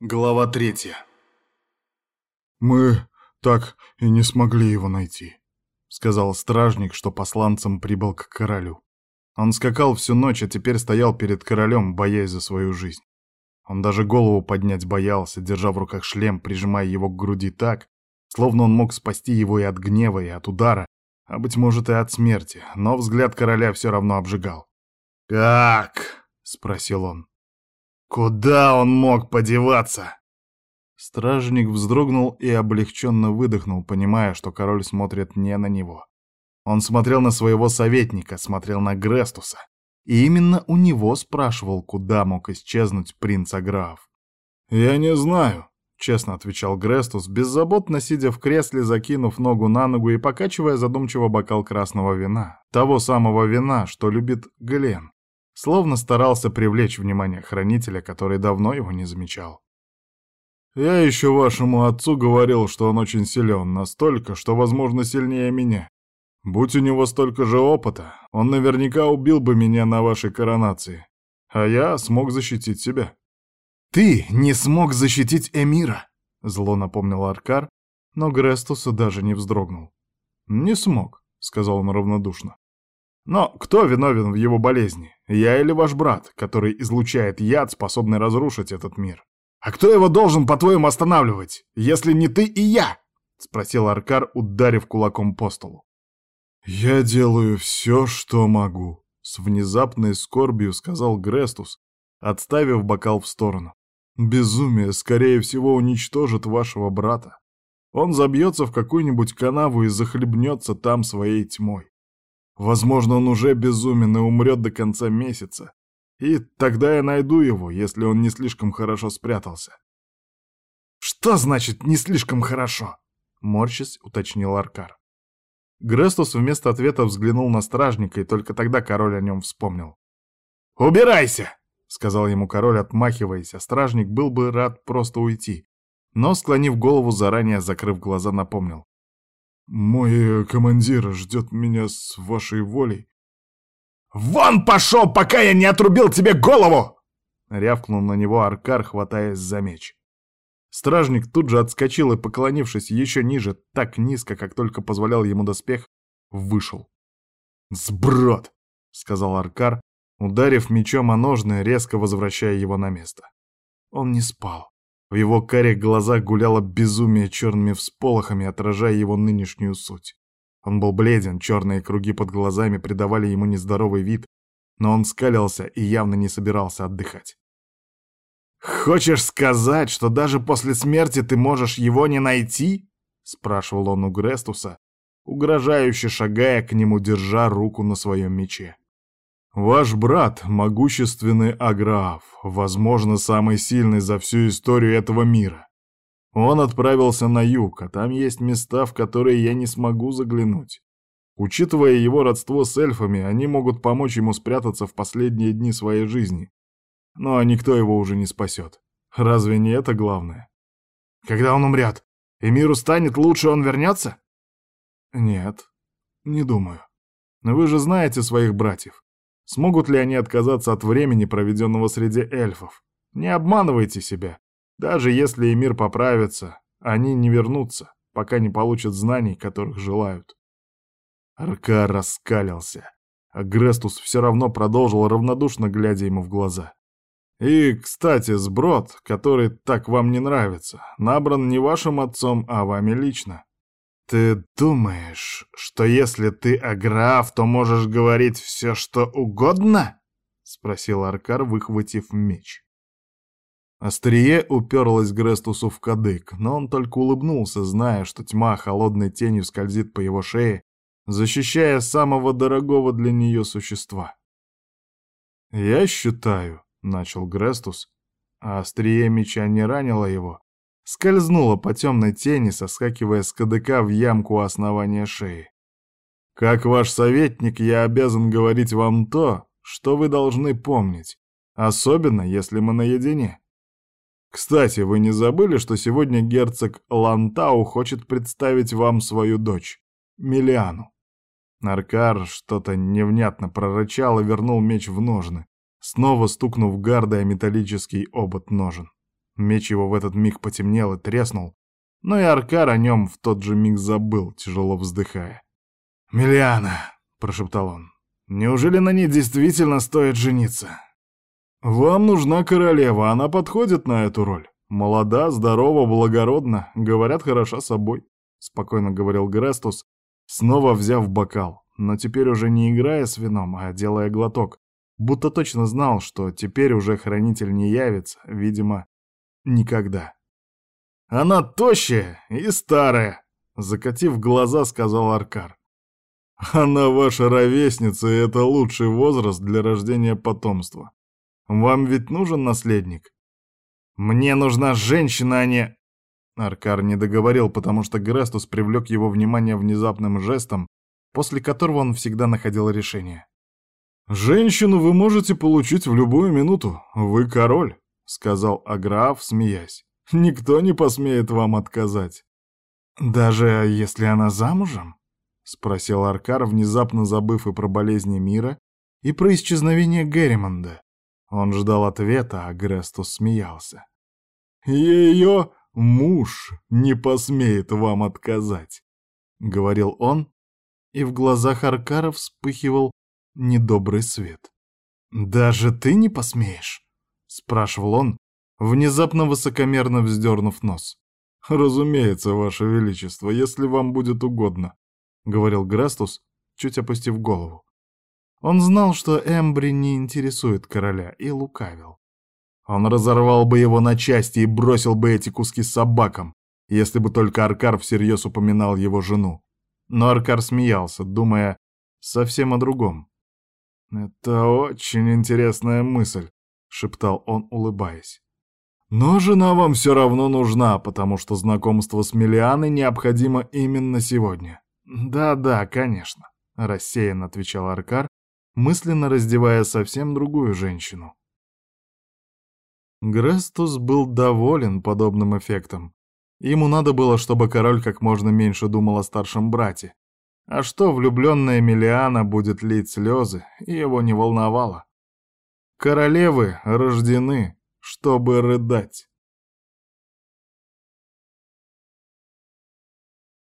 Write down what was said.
Глава третья. «Мы так и не смогли его найти», — сказал стражник, что посланцем прибыл к королю. Он скакал всю ночь, а теперь стоял перед королем, боясь за свою жизнь. Он даже голову поднять боялся, держа в руках шлем, прижимая его к груди так, словно он мог спасти его и от гнева, и от удара, а, быть может, и от смерти, но взгляд короля все равно обжигал. «Как?» — спросил он. Куда он мог подеваться? Стражник вздрогнул и облегченно выдохнул, понимая, что король смотрит не на него. Он смотрел на своего советника, смотрел на Грестуса. И именно у него спрашивал, куда мог исчезнуть принц Аграф. «Я не знаю», — честно отвечал Грестус, беззаботно сидя в кресле, закинув ногу на ногу и покачивая задумчиво бокал красного вина. Того самого вина, что любит Глен словно старался привлечь внимание хранителя, который давно его не замечал. «Я еще вашему отцу говорил, что он очень силен, настолько, что, возможно, сильнее меня. Будь у него столько же опыта, он наверняка убил бы меня на вашей коронации, а я смог защитить себя». «Ты не смог защитить Эмира!» — зло напомнил Аркар, но Грестус даже не вздрогнул. «Не смог», — сказал он равнодушно. Но кто виновен в его болезни? Я или ваш брат, который излучает яд, способный разрушить этот мир? А кто его должен, по-твоему, останавливать, если не ты и я? Спросил Аркар, ударив кулаком по столу. Я делаю все, что могу, с внезапной скорбью сказал Грестус, отставив бокал в сторону. Безумие, скорее всего, уничтожит вашего брата. Он забьется в какую-нибудь канаву и захлебнется там своей тьмой. Возможно, он уже безумен и умрет до конца месяца. И тогда я найду его, если он не слишком хорошо спрятался. «Что значит «не слишком хорошо»?» — морщись уточнил Аркар. Грестус вместо ответа взглянул на стражника, и только тогда король о нем вспомнил. «Убирайся!» — сказал ему король, отмахиваясь, а стражник был бы рад просто уйти. Но, склонив голову, заранее закрыв глаза, напомнил. «Мой э, командир ждет меня с вашей волей». «Вон пошел, пока я не отрубил тебе голову!» Рявкнул на него Аркар, хватаясь за меч. Стражник тут же отскочил и, поклонившись еще ниже, так низко, как только позволял ему доспех, вышел. «Сброд!» — сказал Аркар, ударив мечом о ножны, резко возвращая его на место. Он не спал. В его карих глазах гуляло безумие черными всполохами, отражая его нынешнюю суть. Он был бледен, черные круги под глазами придавали ему нездоровый вид, но он скалился и явно не собирался отдыхать. «Хочешь сказать, что даже после смерти ты можешь его не найти?» — спрашивал он у Грестуса, угрожающе шагая к нему, держа руку на своем мече. Ваш брат — могущественный Аграф, возможно, самый сильный за всю историю этого мира. Он отправился на юг, а там есть места, в которые я не смогу заглянуть. Учитывая его родство с эльфами, они могут помочь ему спрятаться в последние дни своей жизни. Но никто его уже не спасет. Разве не это главное? Когда он умрет, и миру станет лучше, он вернется? Нет, не думаю. Вы же знаете своих братьев. Смогут ли они отказаться от времени, проведенного среди эльфов? Не обманывайте себя. Даже если Эмир поправится, они не вернутся, пока не получат знаний, которых желают. Аркар раскалился, а Грестус все равно продолжил равнодушно, глядя ему в глаза. «И, кстати, сброд, который так вам не нравится, набран не вашим отцом, а вами лично. «Ты думаешь, что если ты аграф, то можешь говорить все, что угодно?» — спросил Аркар, выхватив меч. Острие уперлось Грестусу в кадык, но он только улыбнулся, зная, что тьма холодной тенью скользит по его шее, защищая самого дорогого для нее существа. «Я считаю», — начал Грестус, а острие меча не ранило его, скользнула по темной тени, соскакивая с кадыка в ямку у основания шеи. «Как ваш советник, я обязан говорить вам то, что вы должны помнить, особенно если мы наедине. Кстати, вы не забыли, что сегодня герцог Лантау хочет представить вам свою дочь, Милиану?» Наркар что-то невнятно прорычал и вернул меч в ножны, снова стукнув гардой о металлический обод ножен. Меч его в этот миг потемнел и треснул, но и Аркар о нем в тот же миг забыл, тяжело вздыхая. «Миллиана!» — прошептал он. «Неужели на ней действительно стоит жениться?» «Вам нужна королева, она подходит на эту роль. Молода, здорова, благородна, говорят, хороша собой», — спокойно говорил Грестус, снова взяв бокал, но теперь уже не играя с вином, а делая глоток, будто точно знал, что теперь уже хранитель не явится, видимо, никогда. «Она тощая и старая», — закатив глаза, сказал Аркар. «Она ваша ровесница, и это лучший возраст для рождения потомства. Вам ведь нужен наследник?» «Мне нужна женщина, а не...» Аркар не договорил, потому что Грестус привлек его внимание внезапным жестом, после которого он всегда находил решение. «Женщину вы можете получить в любую минуту. Вы король», — сказал Аграф, смеясь. «Никто не посмеет вам отказать». «Даже если она замужем?» — спросил Аркар, внезапно забыв и про болезни мира, и про исчезновение Герримонда. Он ждал ответа, а Грестус смеялся. «Ее муж не посмеет вам отказать», — говорил он, и в глазах Аркара вспыхивал недобрый свет. «Даже ты не посмеешь?» — спрашивал он, внезапно высокомерно вздернув нос. «Разумеется, Ваше Величество, если вам будет угодно», — говорил Грастус, чуть опустив голову. Он знал, что Эмбри не интересует короля, и лукавил. Он разорвал бы его на части и бросил бы эти куски собакам, если бы только Аркар всерьез упоминал его жену. Но Аркар смеялся, думая совсем о другом. «Это очень интересная мысль», — шептал он, улыбаясь. «Но жена вам все равно нужна, потому что знакомство с Миллианой необходимо именно сегодня». «Да-да, конечно», — рассеянно отвечал Аркар, мысленно раздевая совсем другую женщину. Грестус был доволен подобным эффектом. Ему надо было, чтобы король как можно меньше думал о старшем брате, а что влюбленная Миллиана будет лить слезы, его не волновало. Королевы рождены, чтобы рыдать.